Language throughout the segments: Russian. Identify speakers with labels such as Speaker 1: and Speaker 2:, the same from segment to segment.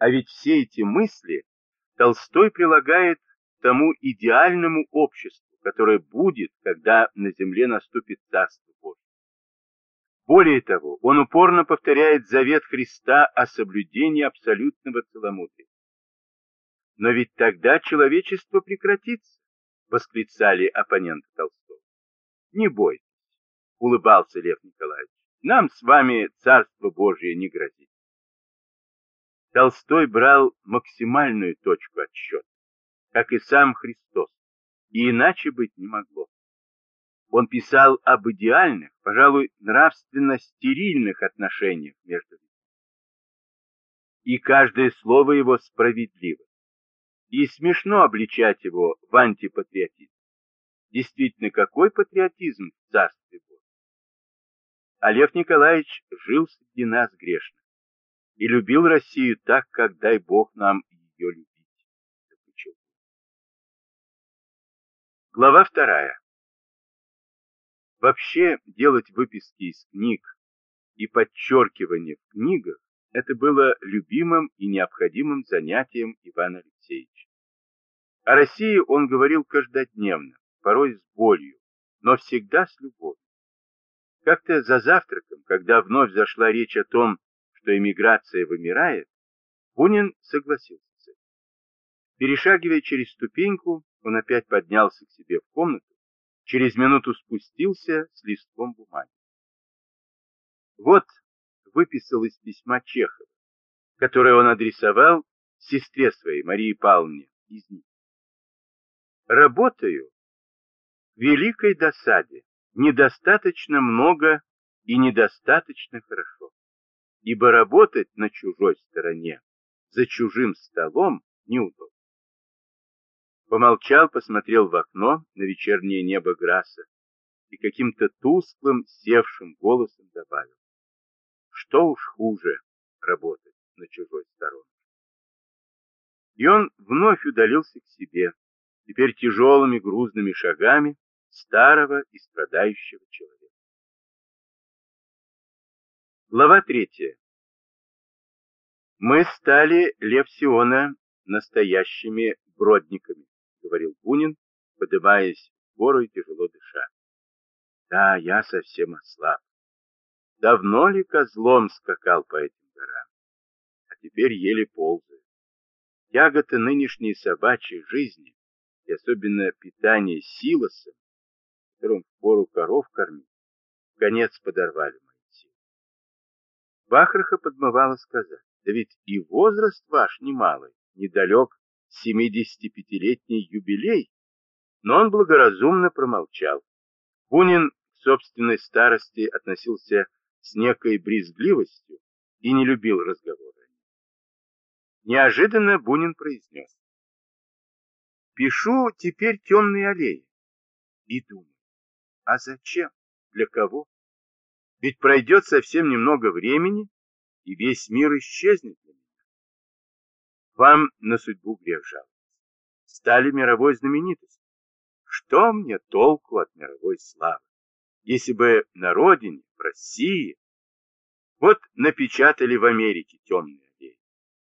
Speaker 1: А ведь все эти мысли Толстой прилагает к тому идеальному обществу, которое будет, когда на земле наступит Царство Божие. Более того, он упорно повторяет завет Христа о соблюдении абсолютного целомудрия. Но ведь тогда человечество прекратится, восклицали оппоненты Толстого. Не бойтесь, улыбался Лев Николаевич, нам с вами Царство Божие не грозит. Толстой брал максимальную точку отсчета, как и сам Христос, и иначе быть не могло. Он писал об идеальных, пожалуй, нравственно-стерильных отношениях между людьми. И каждое слово его справедливо. И смешно обличать его в антипатриотизм. Действительно, какой патриотизм в царстве Божьем? А Лев Николаевич жил среди нас грешно и любил Россию так, как дай Бог нам ее любить. Глава вторая. Вообще делать выписки из книг и подчеркивание в книгах это было любимым и необходимым занятием Ивана Алексеевича. О России он говорил каждодневно, порой с болью, но всегда с любовью. Как-то за завтраком, когда вновь зашла речь о том, что эмиграция вымирает, Бунин согласился с этим. Перешагивая через ступеньку, он опять поднялся к себе в комнату, через минуту спустился с листком бумаги. Вот выписал из письма Чехова, которое он адресовал сестре своей, Марии Павловне, из них. Работаю в великой досаде, недостаточно много и недостаточно хорошо ибо работать на чужой стороне, за чужим столом, неудобно. Помолчал, посмотрел в окно на вечернее небо Граса и каким-то тусклым, севшим голосом добавил. Что уж хуже работать на чужой стороне. И он вновь удалился к себе, теперь тяжелыми грузными шагами старого и страдающего человека. Глава третья. Мы стали, Левсиона, настоящими бродниками, говорил Бунин, поднимаясь в гору и тяжело дыша. Да, я совсем ослаб. Давно ли козлом скакал по этим горам? А теперь еле ползаю. Тяготы нынешней собачьей жизни, и особенно питание силосом, которым впору коров кормить, конец подорвали Бахраха подмывала сказать, да ведь и возраст ваш немалый, недалек семидесятипятилетний юбилей. Но он благоразумно промолчал. Бунин к собственной старости относился с некой брезгливостью и не любил разговора. Неожиданно Бунин произнес. Пишу теперь темные аллеи. И думаю, а зачем? Для кого? Ведь пройдет совсем немного времени, и весь мир исчезнет для меня. Вам на судьбу грех жаловаться. Стали мировой знаменитостью. Что мне толку от мировой славы, если бы на родине, в России, вот напечатали в Америке темные аллеи,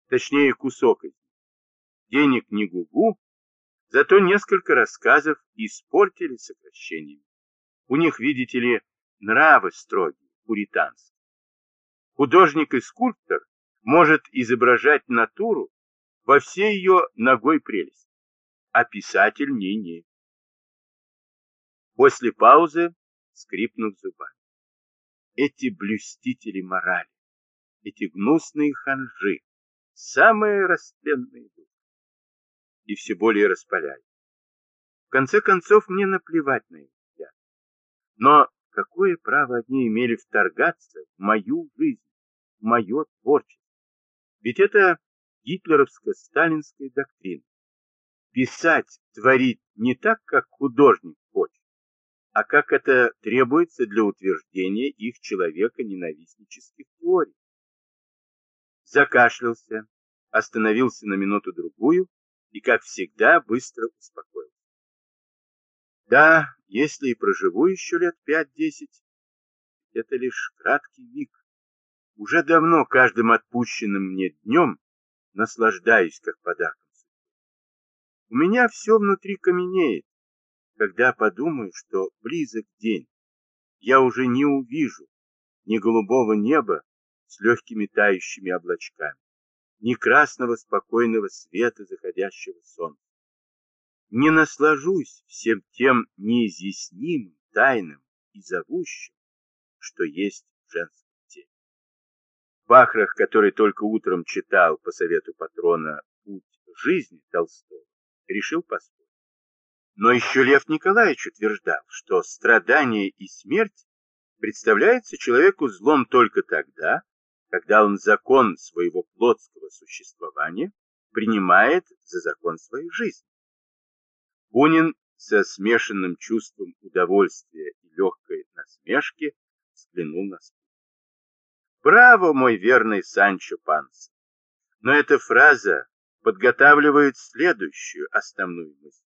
Speaker 1: точнее кусок из. Денег не гугу, зато несколько рассказов испортили сокращениями. У них, видите ли, нравы строгие, пуританские. Художник и скульптор может изображать натуру во всей ее ногой прелести, а писатель не-не. После паузы скрипнув зубами. Эти блюстители морали, эти гнусные ханжи, самые растленные души. И все более распаляют. В конце концов, мне наплевать на их взгляд. Но какое право они имели вторгаться в мою жизнь, в мое творчество? Ведь это гитлеровско-сталинская доктрина. Писать, творить не так, как художник хочет, а как это требуется для утверждения их человека ненавистнических теорий. Закашлялся, остановился на минуту-другую и, как всегда, быстро успокоился. Да, если и проживу еще лет пять-десять, это лишь краткий миг. Уже давно каждым отпущенным мне днем наслаждаюсь как подарком. У меня все внутри каменеет, когда подумаю, что близок день. Я уже не увижу ни голубого неба с легкими тающими облачками, ни красного спокойного света заходящего солнца. Не наслажусь всем тем неизъяснимым, тайным и зовущим, что есть в женском теле. Бахрах, который только утром читал по совету патрона «Путь жизни» Толстого, решил поспорить. Но еще Лев Николаевич утверждал, что страдание и смерть представляется человеку злом только тогда, когда он закон своего плотского существования принимает за закон своей жизни. Бунин со смешанным чувством удовольствия и легкой насмешки взглянул на спину. Браво, мой верный Санчо Панса! Но эта фраза подготавливает следующую основную мысль.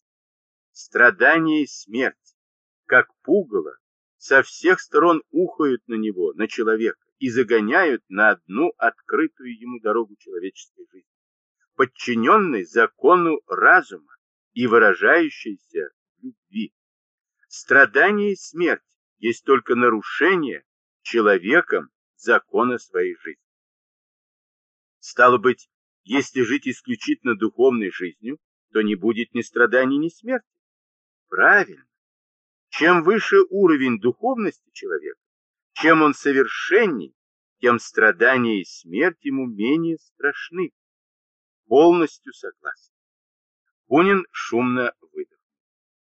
Speaker 1: Страдание и смерть, как пугало, со всех сторон ухают на него, на человека, и загоняют на одну открытую ему дорогу человеческой жизни, подчиненной закону разума и выражающейся в любви. Страдание и смерть есть только нарушение человеком закона своей жизни. Стало быть, если жить исключительно духовной жизнью, то не будет ни страданий, ни смерти. Правильно. Чем выше уровень духовности человека, чем он совершенней, тем страдания и смерть ему менее страшны. Полностью согласен. Бунин шумно выдохнул.